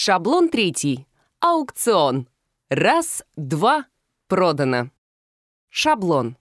Шаблон третий. Аукцион. Раз, два, продано. Шаблон.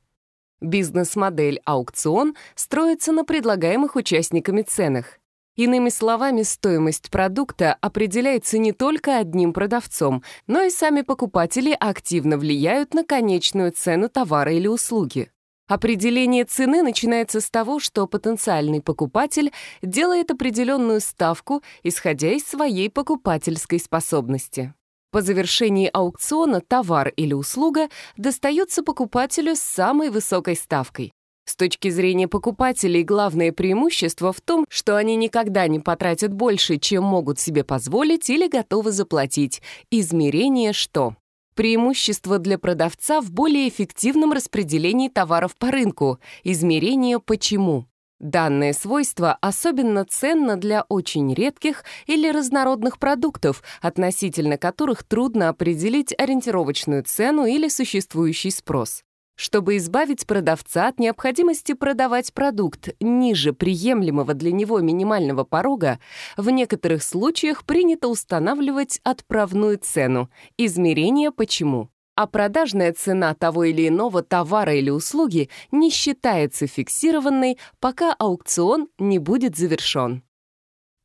Бизнес-модель аукцион строится на предлагаемых участниками ценах. Иными словами, стоимость продукта определяется не только одним продавцом, но и сами покупатели активно влияют на конечную цену товара или услуги. Определение цены начинается с того, что потенциальный покупатель делает определенную ставку, исходя из своей покупательской способности. По завершении аукциона товар или услуга достается покупателю с самой высокой ставкой. С точки зрения покупателей, главное преимущество в том, что они никогда не потратят больше, чем могут себе позволить или готовы заплатить. Измерение что? Преимущество для продавца в более эффективном распределении товаров по рынку. Измерение «почему». Данное свойство особенно ценно для очень редких или разнородных продуктов, относительно которых трудно определить ориентировочную цену или существующий спрос. Чтобы избавить продавца от необходимости продавать продукт ниже приемлемого для него минимального порога, в некоторых случаях принято устанавливать отправную цену, измерение «почему». А продажная цена того или иного товара или услуги не считается фиксированной, пока аукцион не будет завершен.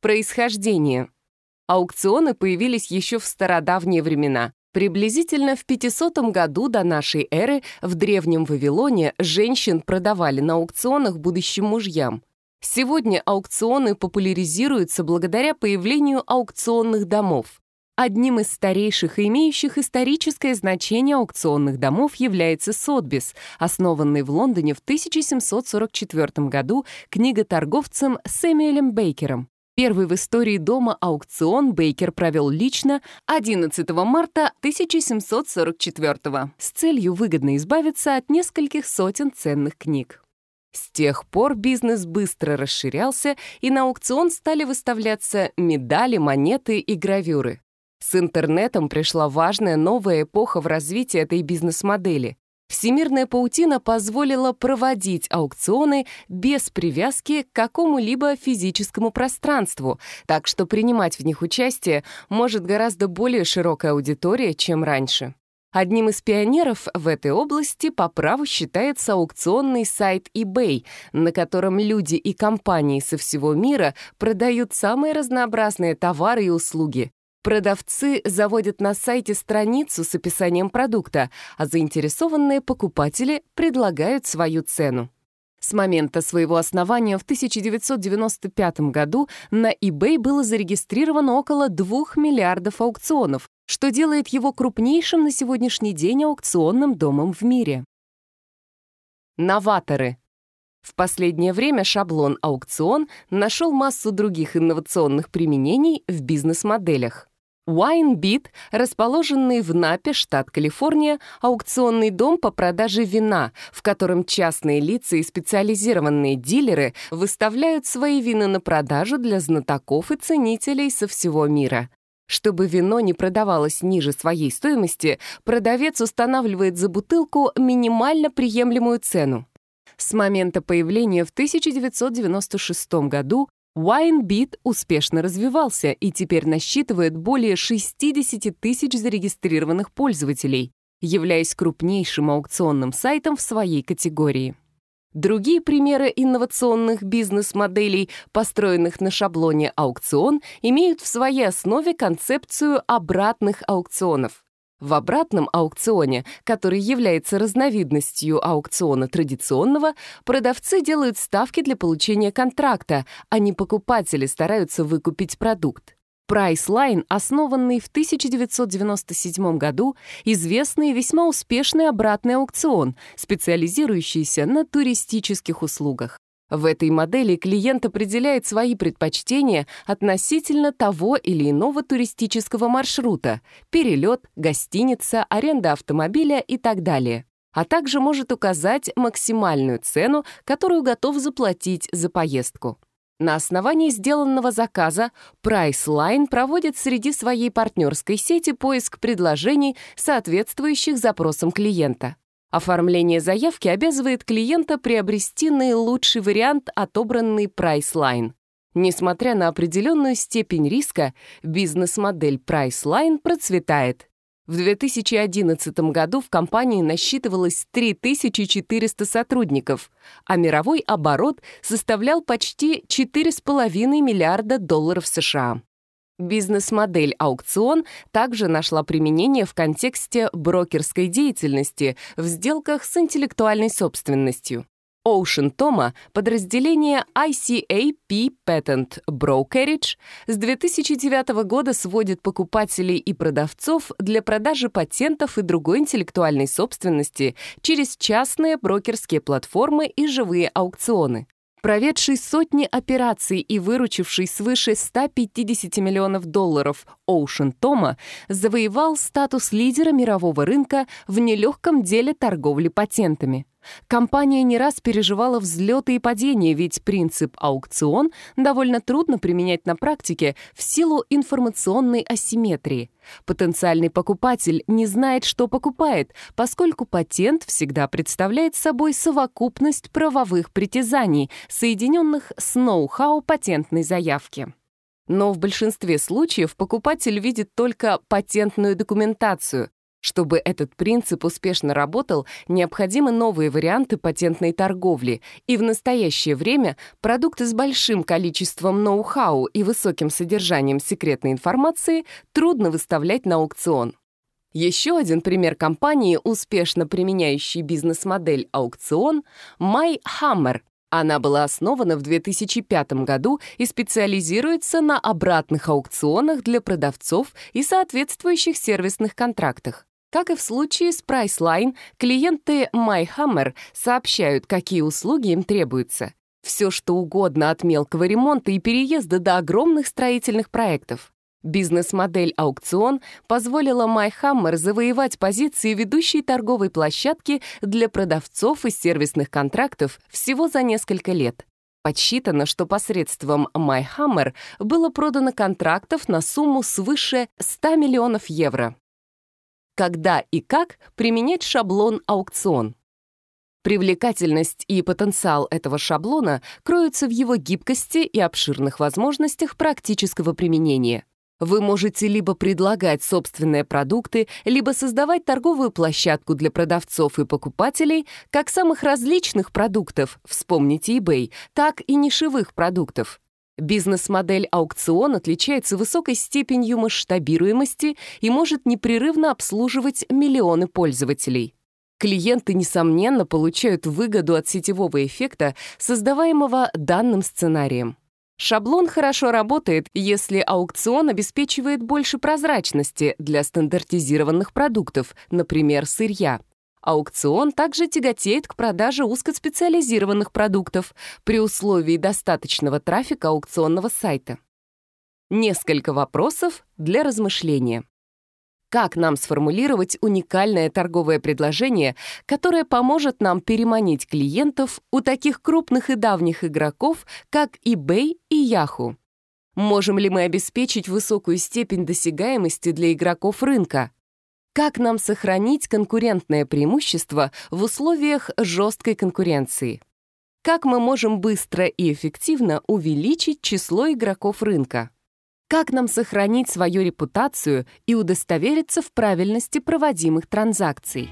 Происхождение. Аукционы появились еще в стародавние времена, Приблизительно в 500 году до нашей эры в Древнем Вавилоне женщин продавали на аукционах будущим мужьям. Сегодня аукционы популяризируются благодаря появлению аукционных домов. Одним из старейших и имеющих историческое значение аукционных домов является Сотбис, основанный в Лондоне в 1744 году книготорговцем Сэмюэлем Бейкером. Первый в истории дома аукцион Бейкер провел лично 11 марта 1744 с целью выгодно избавиться от нескольких сотен ценных книг. С тех пор бизнес быстро расширялся, и на аукцион стали выставляться медали, монеты и гравюры. С интернетом пришла важная новая эпоха в развитии этой бизнес-модели. Всемирная паутина позволила проводить аукционы без привязки к какому-либо физическому пространству, так что принимать в них участие может гораздо более широкая аудитория, чем раньше. Одним из пионеров в этой области по праву считается аукционный сайт eBay, на котором люди и компании со всего мира продают самые разнообразные товары и услуги, Продавцы заводят на сайте страницу с описанием продукта, а заинтересованные покупатели предлагают свою цену. С момента своего основания в 1995 году на eBay было зарегистрировано около 2 миллиардов аукционов, что делает его крупнейшим на сегодняшний день аукционным домом в мире. Новаторы. В последнее время шаблон аукцион нашел массу других инновационных применений в бизнес-моделях. Wine расположенный в Напе, штат Калифорния, аукционный дом по продаже вина, в котором частные лица и специализированные дилеры выставляют свои вина на продажу для знатоков и ценителей со всего мира. Чтобы вино не продавалось ниже своей стоимости, продавец устанавливает за бутылку минимально приемлемую цену. С момента появления в 1996 году Winebeat успешно развивался и теперь насчитывает более 60 тысяч зарегистрированных пользователей, являясь крупнейшим аукционным сайтом в своей категории. Другие примеры инновационных бизнес-моделей, построенных на шаблоне аукцион, имеют в своей основе концепцию обратных аукционов. В обратном аукционе, который является разновидностью аукциона традиционного, продавцы делают ставки для получения контракта, а не покупатели стараются выкупить продукт. Priceline, основанный в 1997 году, известный и весьма успешный обратный аукцион, специализирующийся на туристических услугах. В этой модели клиент определяет свои предпочтения относительно того или иного туристического маршрута — перелет, гостиница, аренда автомобиля и так далее а также может указать максимальную цену, которую готов заплатить за поездку. На основании сделанного заказа Priceline проводит среди своей партнерской сети поиск предложений, соответствующих запросам клиента. Оформление заявки обязывает клиента приобрести наилучший вариант, отобранный Priceline. Несмотря на определенную степень риска, бизнес-модель Priceline процветает. В 2011 году в компании насчитывалось 3400 сотрудников, а мировой оборот составлял почти 4,5 миллиарда долларов США. Бизнес-модель аукцион также нашла применение в контексте брокерской деятельности в сделках с интеллектуальной собственностью. Ocean Toma — подразделение ICAP Patent Brokerage с 2009 года сводит покупателей и продавцов для продажи патентов и другой интеллектуальной собственности через частные брокерские платформы и живые аукционы проведший сотни операций и выручивший свыше 150 миллионов долларов Оушен Тома завоевал статус лидера мирового рынка в нелегком деле торговли патентами. Компания не раз переживала взлеты и падения, ведь принцип аукцион довольно трудно применять на практике в силу информационной асимметрии. Потенциальный покупатель не знает, что покупает, поскольку патент всегда представляет собой совокупность правовых притязаний, соединенных с ноу-хау патентной заявки. Но в большинстве случаев покупатель видит только патентную документацию, чтобы этот принцип успешно работал, необходимы новые варианты патентной торговли, и в настоящее время продукты с большим количеством ноу-хау и высоким содержанием секретной информации трудно выставлять на аукцион. Еще один пример компании, успешно применяющей бизнес-модель аукцион — MyHammer. Она была основана в 2005 году и специализируется на обратных аукционах для продавцов и соответствующих сервисных контрактах. Как и в случае с Priceline, клиенты MyHammer сообщают, какие услуги им требуются. Все, что угодно от мелкого ремонта и переезда до огромных строительных проектов. Бизнес-модель «Аукцион» позволила MyHammer завоевать позиции ведущей торговой площадки для продавцов и сервисных контрактов всего за несколько лет. Подсчитано, что посредством MyHammer было продано контрактов на сумму свыше 100 миллионов евро когда и как применять шаблон-аукцион. Привлекательность и потенциал этого шаблона кроются в его гибкости и обширных возможностях практического применения. Вы можете либо предлагать собственные продукты, либо создавать торговую площадку для продавцов и покупателей как самых различных продуктов, вспомните eBay, так и нишевых продуктов. Бизнес-модель аукцион отличается высокой степенью масштабируемости и может непрерывно обслуживать миллионы пользователей. Клиенты, несомненно, получают выгоду от сетевого эффекта, создаваемого данным сценарием. Шаблон хорошо работает, если аукцион обеспечивает больше прозрачности для стандартизированных продуктов, например, сырья – Аукцион также тяготеет к продаже узкоспециализированных продуктов при условии достаточного трафика аукционного сайта. Несколько вопросов для размышления. Как нам сформулировать уникальное торговое предложение, которое поможет нам переманить клиентов у таких крупных и давних игроков, как eBay и Yahoo? Можем ли мы обеспечить высокую степень досягаемости для игроков рынка? Как нам сохранить конкурентное преимущество в условиях жесткой конкуренции? Как мы можем быстро и эффективно увеличить число игроков рынка? Как нам сохранить свою репутацию и удостовериться в правильности проводимых транзакций?